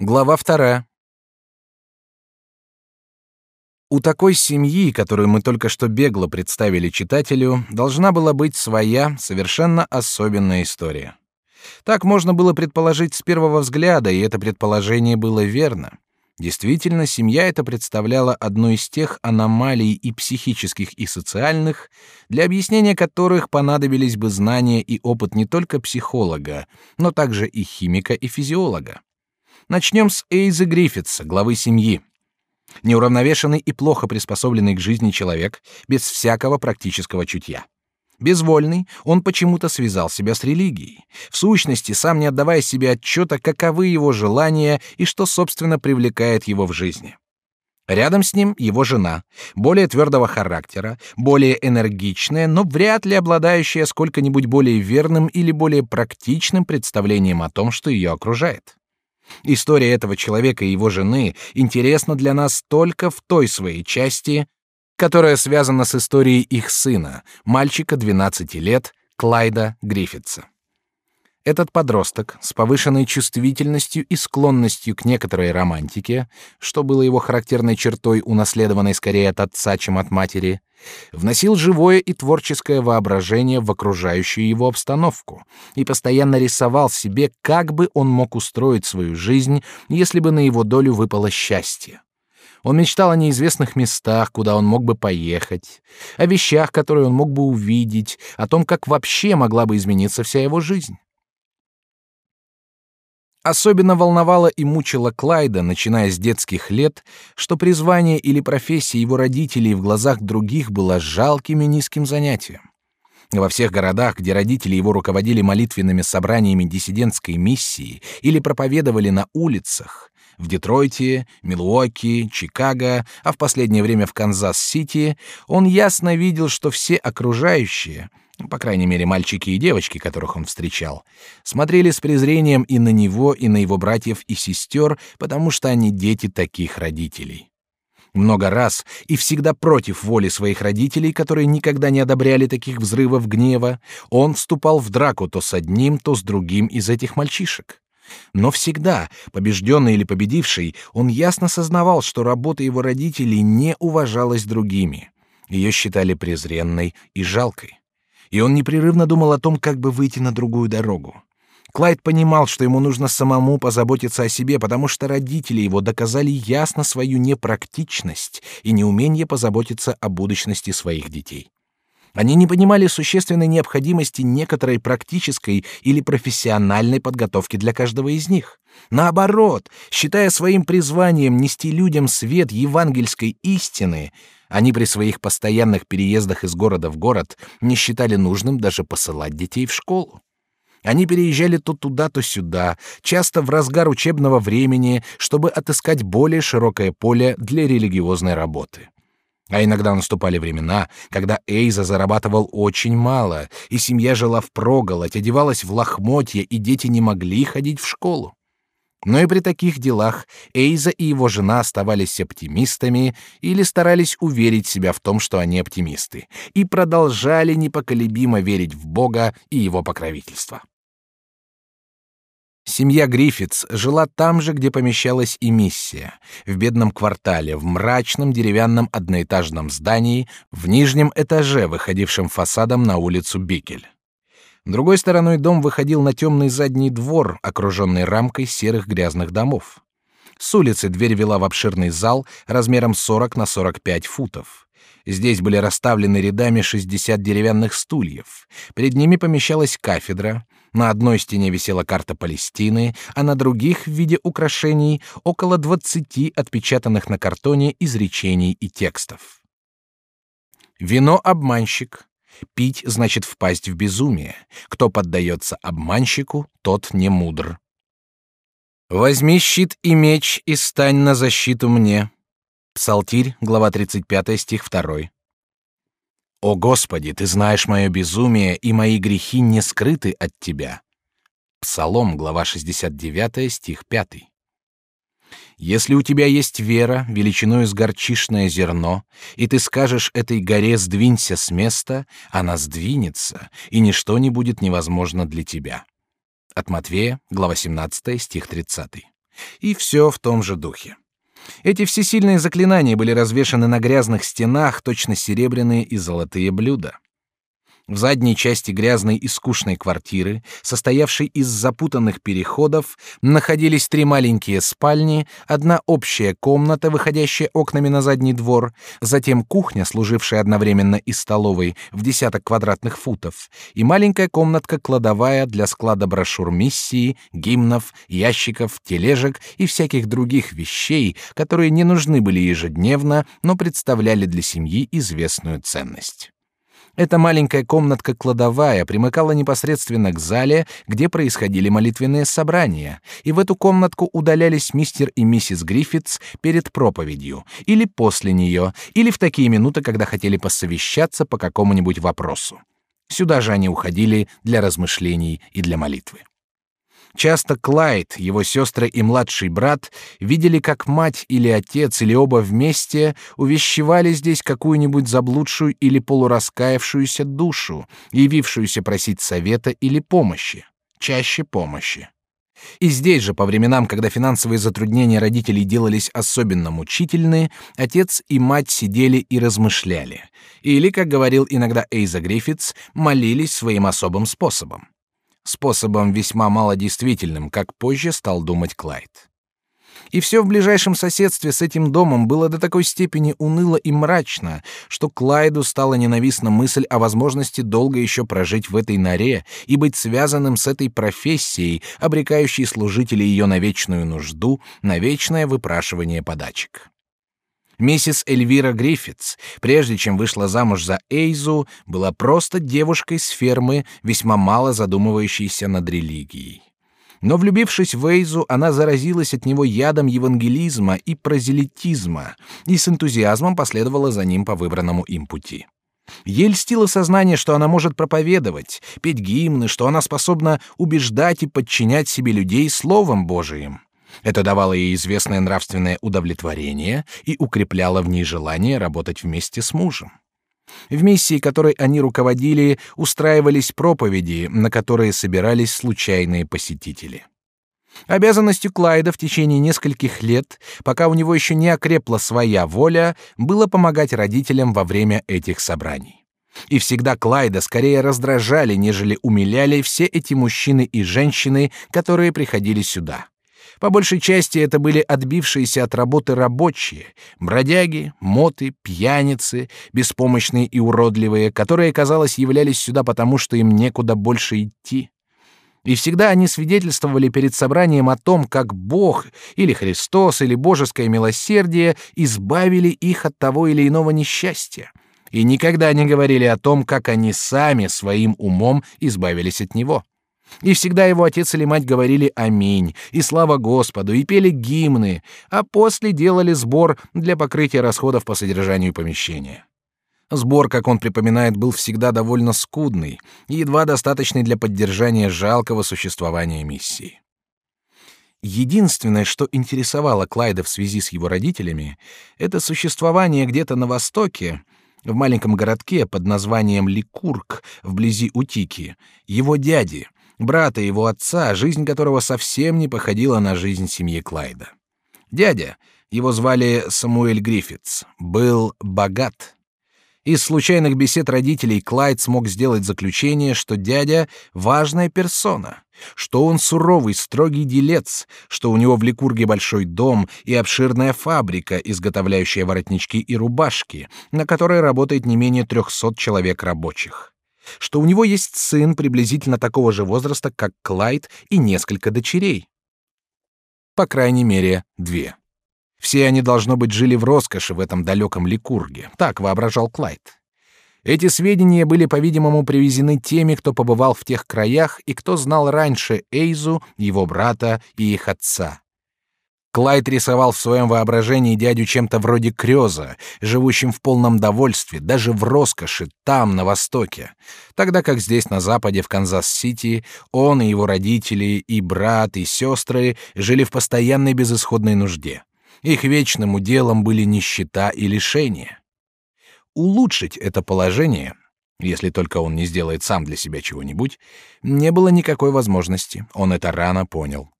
Глава вторая. У такой семьи, которую мы только что бегло представили читателю, должна была быть своя, совершенно особенная история. Так можно было предположить с первого взгляда, и это предположение было верно. Действительно, семья эта представляла одну из тех аномалий и психических, и социальных, для объяснения которых понадобились бы знания и опыт не только психолога, но также и химика и физиолога. Начнем с Эйзы Гриффитса, главы семьи. Неуравновешенный и плохо приспособленный к жизни человек, без всякого практического чутья. Безвольный, он почему-то связал себя с религией, в сущности, сам не отдавая себе отчета, каковы его желания и что, собственно, привлекает его в жизни. Рядом с ним его жена, более твердого характера, более энергичная, но вряд ли обладающая сколько-нибудь более верным или более практичным представлением о том, что ее окружает. История этого человека и его жены интересна для нас только в той своей части, которая связана с историей их сына, мальчика 12 лет, Клайда Гриффитса. Этот подросток с повышенной чувствительностью и склонностью к некоторой романтике, что было его характерной чертой, унаследованной скорее от отца, чем от матери, вносил живое и творческое воображение в окружающую его обстановку и постоянно рисовал себе, как бы он мог устроить свою жизнь, если бы на его долю выпало счастье. Он мечтал о неизвестных местах, куда он мог бы поехать, о вещах, которые он мог бы увидеть, о том, как вообще могла бы измениться вся его жизнь. Особенно волновало и мучило Клайда, начиная с детских лет, что призвание или профессия его родителей в глазах других было жалким и низким занятием. Во всех городах, где родители его руководили молитвенными собраниями диссидентской миссии или проповедовали на улицах, в Детройте, Милуоки, Чикаго, а в последнее время в Канзас-Сити, он ясно видел, что все окружающие — по крайней мере, мальчики и девочки, которых он встречал, смотрели с презрением и на него, и на его братьев и сестер, потому что они дети таких родителей. Много раз и всегда против воли своих родителей, которые никогда не одобряли таких взрывов гнева, он вступал в драку то с одним, то с другим из этих мальчишек. Но всегда, побежденный или победивший, он ясно сознавал, что работа его родителей не уважалась другими. Ее считали презренной и жалкой и он непрерывно думал о том, как бы выйти на другую дорогу. Клайд понимал, что ему нужно самому позаботиться о себе, потому что родители его доказали ясно свою непрактичность и неумение позаботиться о будущности своих детей. Они не понимали существенной необходимости некоторой практической или профессиональной подготовки для каждого из них. Наоборот, считая своим призванием нести людям свет евангельской истины, они при своих постоянных переездах из города в город не считали нужным даже посылать детей в школу. Они переезжали то туда, то сюда, часто в разгар учебного времени, чтобы отыскать более широкое поле для религиозной работы. А иногда наступали времена, когда Эйза зарабатывал очень мало, и семья жила впроголодь, одевалась в лохмотья, и дети не могли ходить в школу. Но и при таких делах Эйза и его жена оставались оптимистами или старались уверить себя в том, что они оптимисты, и продолжали непоколебимо верить в Бога и его покровительство. Семья Гриффитс жила там же, где помещалась и миссия, в бедном квартале, в мрачном деревянном одноэтажном здании, в нижнем этаже, выходившем фасадом на улицу Бикель. Другой стороной дом выходил на темный задний двор, окруженный рамкой серых грязных домов. С улицы дверь вела в обширный зал размером 40 на 45 футов. Здесь были расставлены рядами 60 деревянных стульев. Перед ними помещалась кафедра. На одной стене висела карта Палестины, а на других в виде украшений около 20 отпечатанных на картоне изречений и текстов. Вино обманщик, Пить значит впасть в безумие. Кто поддается обманщику, тот не мудр. Возьми щит и меч и стань на защиту мне. Псалтирь, глава 35, стих 2. О Господи, ты знаешь мое безумие, и мои грехи не скрыты от тебя. Псалом, глава 69, стих 5. Если у тебя есть вера, величиной с горчишное зерно, и ты скажешь этой горе «сдвинься с места», она сдвинется, и ничто не будет невозможно для тебя. От Матвея, глава 17, стих 30. И все в том же духе. Эти всесильные заклинания были развешаны на грязных стенах, точно серебряные и золотые блюда. В задней части грязной и скучной квартиры, состоявшей из запутанных переходов, находились три маленькие спальни, одна общая комната, выходящая окнами на задний двор, затем кухня, служившая одновременно и столовой в десяток квадратных футов, и маленькая комнатка-кладовая для склада брошюр миссии, гимнов, ящиков, тележек и всяких других вещей, которые не нужны были ежедневно, но представляли для семьи известную ценность. Эта маленькая комнатка-кладовая примыкала непосредственно к зале, где происходили молитвенные собрания, и в эту комнатку удалялись мистер и миссис Гриффитс перед проповедью, или после нее, или в такие минуты, когда хотели посовещаться по какому-нибудь вопросу. Сюда же они уходили для размышлений и для молитвы. Часто Клайд, его сестры и младший брат видели, как мать или отец или оба вместе увещевали здесь какую-нибудь заблудшую или полураскаявшуюся душу, явившуюся просить совета или помощи, чаще помощи. И здесь же, по временам, когда финансовые затруднения родителей делались особенно мучительны, отец и мать сидели и размышляли. Или, как говорил иногда Эйза Гриффитс, молились своим особым способом способом весьма малодействительным, как позже стал думать Клайд. И все в ближайшем соседстве с этим домом было до такой степени уныло и мрачно, что Клайду стала ненавистна мысль о возможности долго еще прожить в этой норе и быть связанным с этой профессией, обрекающей служителей ее на вечную нужду, на вечное выпрашивание подачек. Миссис Эльвира Гриффитс, прежде чем вышла замуж за Эйзу, была просто девушкой с фермы, весьма мало задумывающейся над религией. Но влюбившись в Эйзу, она заразилась от него ядом евангелизма и прозелитизма, и с энтузиазмом последовала за ним по выбранному им пути. Ей льстило сознание, что она может проповедовать, петь гимны, что она способна убеждать и подчинять себе людей Словом Божиим. Это давало ей известное нравственное удовлетворение и укрепляло в ней желание работать вместе с мужем. В миссии, которой они руководили, устраивались проповеди, на которые собирались случайные посетители. Обязанностью Клайда в течение нескольких лет, пока у него еще не окрепла своя воля, было помогать родителям во время этих собраний. И всегда Клайда скорее раздражали, нежели умиляли все эти мужчины и женщины, которые приходили сюда. По большей части это были отбившиеся от работы рабочие, бродяги, моты, пьяницы, беспомощные и уродливые, которые, казалось, являлись сюда потому, что им некуда больше идти. И всегда они свидетельствовали перед собранием о том, как Бог или Христос или божеское милосердие избавили их от того или иного несчастья. И никогда не говорили о том, как они сами своим умом избавились от него. И всегда его отец или мать говорили «Аминь» и «Слава Господу» и пели гимны, а после делали сбор для покрытия расходов по содержанию помещения. Сбор, как он припоминает, был всегда довольно скудный и едва достаточный для поддержания жалкого существования миссии. Единственное, что интересовало Клайда в связи с его родителями, это существование где-то на востоке, в маленьком городке под названием Ликург, вблизи Утики, его дяди, брата его отца, жизнь которого совсем не походила на жизнь семьи Клайда. Дядя, его звали Самуэль Гриффитс, был богат. Из случайных бесед родителей Клайд смог сделать заключение, что дядя — важная персона, что он суровый, строгий делец, что у него в Ликурге большой дом и обширная фабрика, изготовляющая воротнички и рубашки, на которой работает не менее трехсот человек рабочих что у него есть сын приблизительно такого же возраста, как Клайд, и несколько дочерей. По крайней мере, две. Все они, должно быть, жили в роскоши в этом далеком Ликурге, так воображал Клайд. Эти сведения были, по-видимому, привезены теми, кто побывал в тех краях и кто знал раньше Эйзу, его брата и их отца. Клайд рисовал в своем воображении дядю чем-то вроде Крёза, живущим в полном довольстве, даже в роскоши, там, на востоке, тогда как здесь, на западе, в Канзас-Сити, он и его родители, и брат, и сестры жили в постоянной безысходной нужде. Их вечным уделом были нищета и лишения. Улучшить это положение, если только он не сделает сам для себя чего-нибудь, не было никакой возможности, он это рано понял.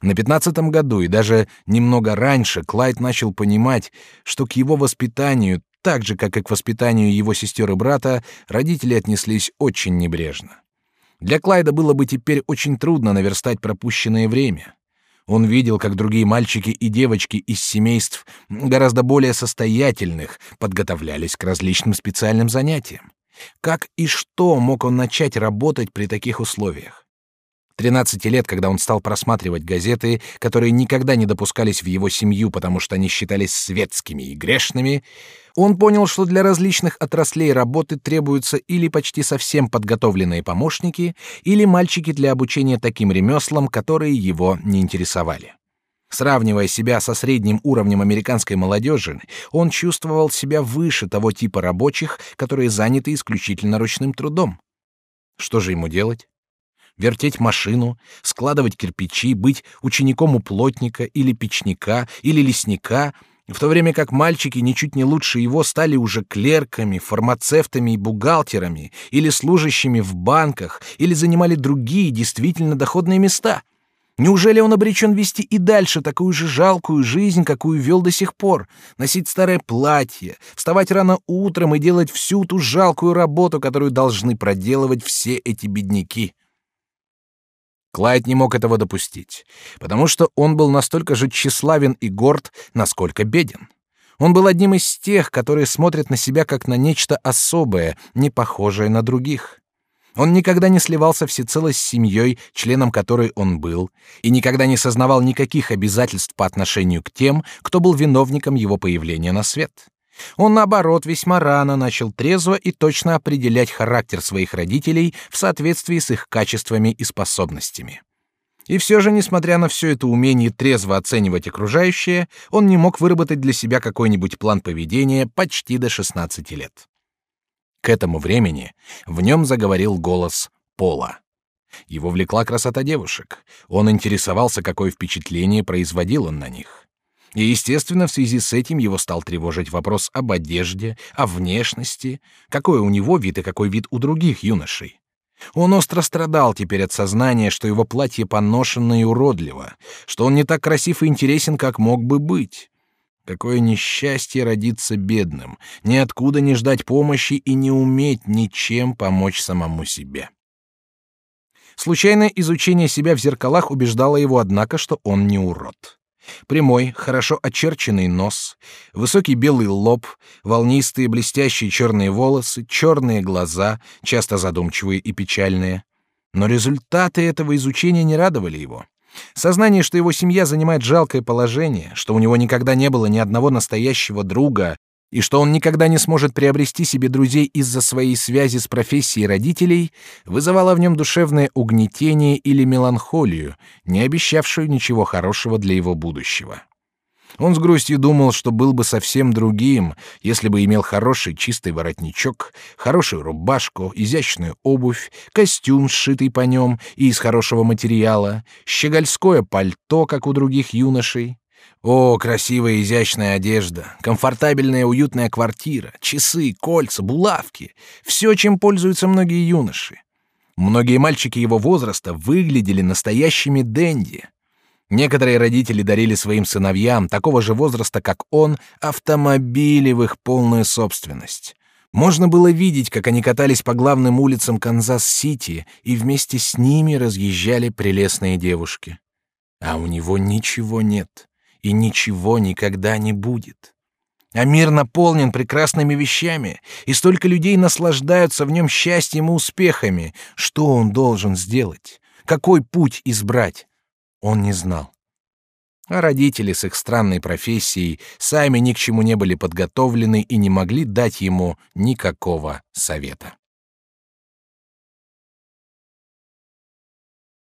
На пятнадцатом году и даже немного раньше Клайд начал понимать, что к его воспитанию, так же как и к воспитанию его сестер и брата, родители отнеслись очень небрежно. Для Клайда было бы теперь очень трудно наверстать пропущенное время. Он видел, как другие мальчики и девочки из семейств гораздо более состоятельных подготовлялись к различным специальным занятиям. Как и что мог он начать работать при таких условиях? 13 лет, когда он стал просматривать газеты, которые никогда не допускались в его семью, потому что они считались светскими и грешными, он понял, что для различных отраслей работы требуются или почти совсем подготовленные помощники, или мальчики для обучения таким ремеслам, которые его не интересовали. Сравнивая себя со средним уровнем американской молодежи, он чувствовал себя выше того типа рабочих, которые заняты исключительно ручным трудом. Что же ему делать? Вертеть машину, складывать кирпичи, быть учеником у плотника или печника или лесника — в то время как мальчики ничуть не лучше его стали уже клерками, фармацевтами и бухгалтерами, или служащими в банках, или занимали другие действительно доходные места. Неужели он обречен вести и дальше такую же жалкую жизнь, какую вел до сих пор, носить старое платье, вставать рано утром и делать всю ту жалкую работу, которую должны проделывать все эти бедняки? Клайд не мог этого допустить, потому что он был настолько же тщеславен и горд, насколько беден. Он был одним из тех, которые смотрят на себя как на нечто особое, не похожее на других. Он никогда не сливался всецело с семьей, членом которой он был, и никогда не сознавал никаких обязательств по отношению к тем, кто был виновником его появления на свет. Он, наоборот, весьма рано начал трезво и точно определять характер своих родителей в соответствии с их качествами и способностями. И все же, несмотря на все это умение трезво оценивать окружающее, он не мог выработать для себя какой-нибудь план поведения почти до 16 лет. К этому времени в нем заговорил голос Пола. Его влекла красота девушек. Он интересовался, какое впечатление производил он на них. И, естественно, в связи с этим его стал тревожить вопрос об одежде, о внешности, какой у него вид и какой вид у других юношей. Он остро страдал теперь от сознания, что его платье поношено и уродливо, что он не так красив и интересен, как мог бы быть. Какое несчастье родиться бедным, ниоткуда не ждать помощи и не уметь ничем помочь самому себе. Случайное изучение себя в зеркалах убеждало его, однако, что он не урод. Прямой, хорошо очерченный нос, высокий белый лоб, волнистые блестящие черные волосы, черные глаза, часто задумчивые и печальные. Но результаты этого изучения не радовали его. Сознание, что его семья занимает жалкое положение, что у него никогда не было ни одного настоящего друга, и что он никогда не сможет приобрести себе друзей из-за своей связи с профессией родителей, вызывало в нем душевное угнетение или меланхолию, не обещавшую ничего хорошего для его будущего. Он с грустью думал, что был бы совсем другим, если бы имел хороший чистый воротничок, хорошую рубашку, изящную обувь, костюм, сшитый по нем и из хорошего материала, щегольское пальто, как у других юношей, о, красивая изящная одежда, комфортабельная уютная квартира, часы, кольца, булавки — все, чем пользуются многие юноши. Многие мальчики его возраста выглядели настоящими денди. Некоторые родители дарили своим сыновьям такого же возраста, как он, автомобили в их полную собственность. Можно было видеть, как они катались по главным улицам Канзас-Сити, и вместе с ними разъезжали прелестные девушки. А у него ничего нет и ничего никогда не будет. А мир наполнен прекрасными вещами, и столько людей наслаждаются в нем счастьем и успехами. Что он должен сделать? Какой путь избрать? Он не знал. А родители с их странной профессией сами ни к чему не были подготовлены и не могли дать ему никакого совета.